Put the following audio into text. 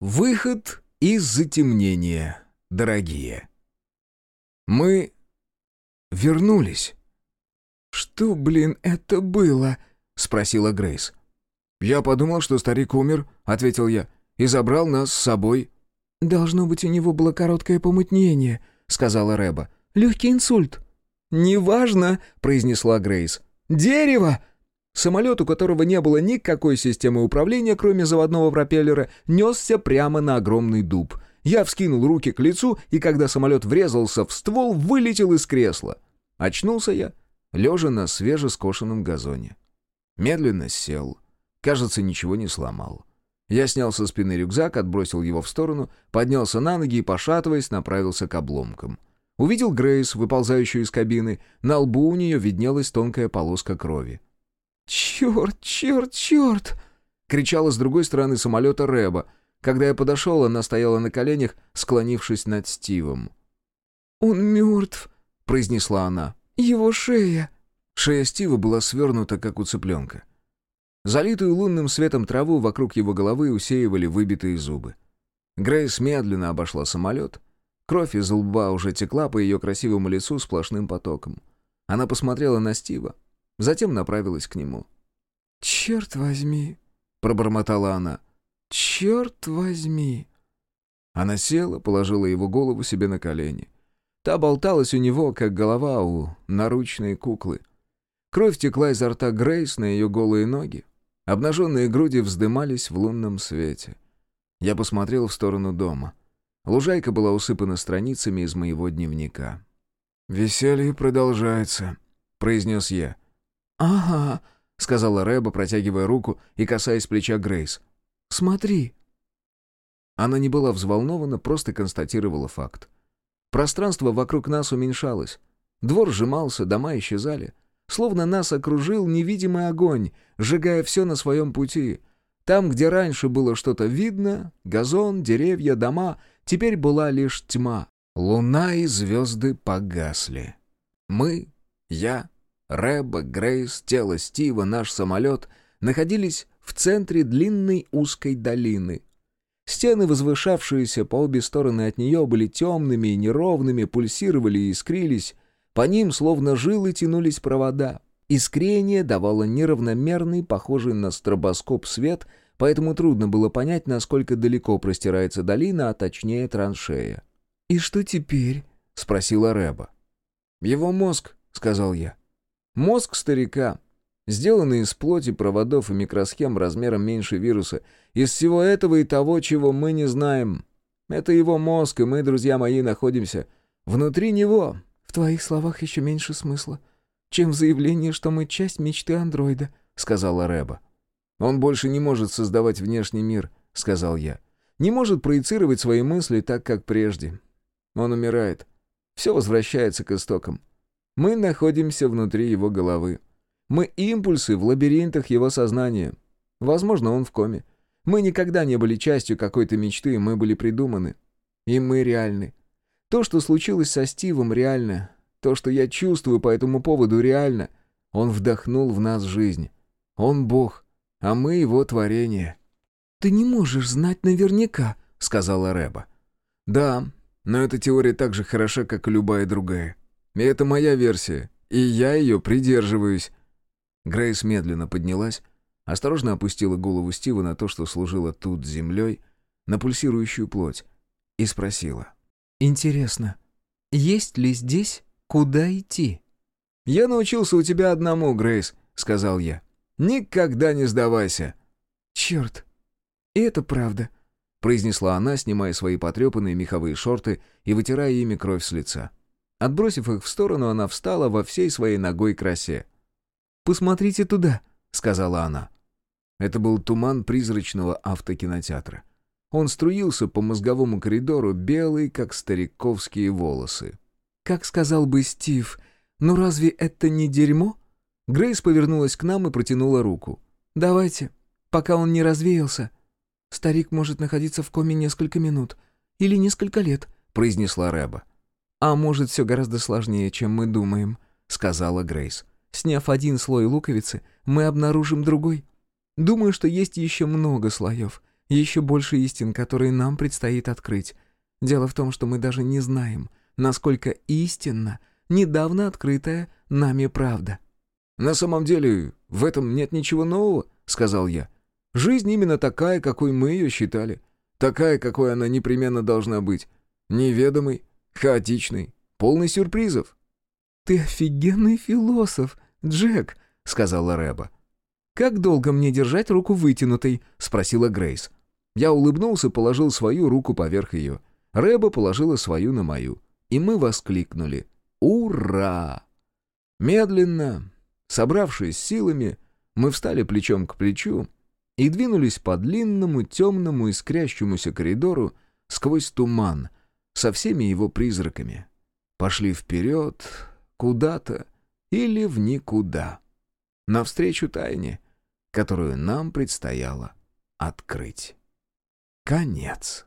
Выход из затемнения, дорогие. Мы вернулись. «Что, блин, это было?» — спросила Грейс. «Я подумал, что старик умер», — ответил я, — «и забрал нас с собой». «Должно быть, у него было короткое помутнение», — сказала Рэба. «Легкий инсульт». «Неважно», — произнесла Грейс. «Дерево!» Самолет, у которого не было никакой системы управления, кроме заводного пропеллера, несся прямо на огромный дуб. Я вскинул руки к лицу, и когда самолет врезался в ствол, вылетел из кресла. Очнулся я, лежа на свежескошенном газоне. Медленно сел. Кажется, ничего не сломал. Я снял со спины рюкзак, отбросил его в сторону, поднялся на ноги и, пошатываясь, направился к обломкам. Увидел Грейс, выползающую из кабины. На лбу у нее виднелась тонкая полоска крови. «Черт, черт, черт!» — кричала с другой стороны самолета Рэба. Когда я подошел, она стояла на коленях, склонившись над Стивом. «Он мертв», — произнесла она. «Его шея». Шея Стива была свернута, как у цыпленка. Залитую лунным светом траву вокруг его головы усеивали выбитые зубы. Грейс медленно обошла самолет. Кровь из лба уже текла по ее красивому лицу сплошным потоком. Она посмотрела на Стива, затем направилась к нему. «Черт возьми!» — пробормотала она. «Черт возьми!» Она села, положила его голову себе на колени. Та болталась у него, как голова у наручной куклы. Кровь текла изо рта Грейс на ее голые ноги. Обнаженные груди вздымались в лунном свете. Я посмотрел в сторону дома. Лужайка была усыпана страницами из моего дневника. «Веселье продолжается», — произнес я. «Ага», — сказала Рэба, протягивая руку и касаясь плеча Грейс. «Смотри». Она не была взволнована, просто констатировала факт. Пространство вокруг нас уменьшалось. Двор сжимался, дома исчезали. Словно нас окружил невидимый огонь, сжигая все на своем пути. Там, где раньше было что-то видно, газон, деревья, дома, теперь была лишь тьма. Луна и звезды погасли. Мы, я, Рэба, Грейс, тело Стива, наш самолет находились в центре длинной узкой долины. Стены, возвышавшиеся по обе стороны от нее, были темными и неровными, пульсировали и искрились. По ним, словно жилы, тянулись провода. Искрение давало неравномерный, похожий на стробоскоп свет, поэтому трудно было понять, насколько далеко простирается долина, а точнее траншея. «И что теперь?» — спросила Рэба. «Его мозг», — сказал я. «Мозг старика, сделанный из плоти, проводов и микросхем размером меньше вируса, из всего этого и того, чего мы не знаем. Это его мозг, и мы, друзья мои, находимся внутри него». «В твоих словах еще меньше смысла, чем в заявлении, что мы часть мечты андроида», — сказала Рэба. «Он больше не может создавать внешний мир», — сказал я. «Не может проецировать свои мысли так, как прежде. Он умирает. Все возвращается к истокам. Мы находимся внутри его головы. Мы импульсы в лабиринтах его сознания. Возможно, он в коме. Мы никогда не были частью какой-то мечты, мы были придуманы. И мы реальны. То, что случилось со Стивом, реально. То, что я чувствую по этому поводу, реально. Он вдохнул в нас жизнь. Он Бог, а мы его творение. «Ты не можешь знать наверняка», — сказала Рэба. «Да, но эта теория так же хороша, как и любая другая. Это моя версия, и я ее придерживаюсь». Грейс медленно поднялась, осторожно опустила голову Стива на то, что служило тут землей, на пульсирующую плоть, и спросила. «Интересно, есть ли здесь куда идти?» «Я научился у тебя одному, Грейс», — сказал я. «Никогда не сдавайся». «Черт, и это правда», — произнесла она, снимая свои потрепанные меховые шорты и вытирая ими кровь с лица. Отбросив их в сторону, она встала во всей своей ногой красе. «Посмотрите туда», — сказала она. Это был туман призрачного автокинотеатра. Он струился по мозговому коридору, белый, как стариковские волосы. «Как сказал бы Стив, ну разве это не дерьмо?» Грейс повернулась к нам и протянула руку. «Давайте, пока он не развеялся. Старик может находиться в коме несколько минут. Или несколько лет», — произнесла Рэба. «А может, все гораздо сложнее, чем мы думаем», — сказала Грейс. «Сняв один слой луковицы, мы обнаружим другой. Думаю, что есть еще много слоев. еще больше истин, которые нам предстоит открыть. Дело в том, что мы даже не знаем, насколько истинна недавно открытая нами правда». «На самом деле, в этом нет ничего нового», — сказал я. «Жизнь именно такая, какой мы ее считали. Такая, какой она непременно должна быть. Неведомой, хаотичной, полной сюрпризов». «Ты офигенный философ, Джек», — сказала Рэба. «Как долго мне держать руку вытянутой?» — спросила Грейс. Я улыбнулся, положил свою руку поверх ее. Рэба положила свою на мою. И мы воскликнули. «Ура!» Медленно, собравшись силами, мы встали плечом к плечу и двинулись по длинному, темному, искрящемуся коридору сквозь туман со всеми его призраками. Пошли вперед, куда-то или в никуда. Навстречу тайне, которую нам предстояло открыть. Конец.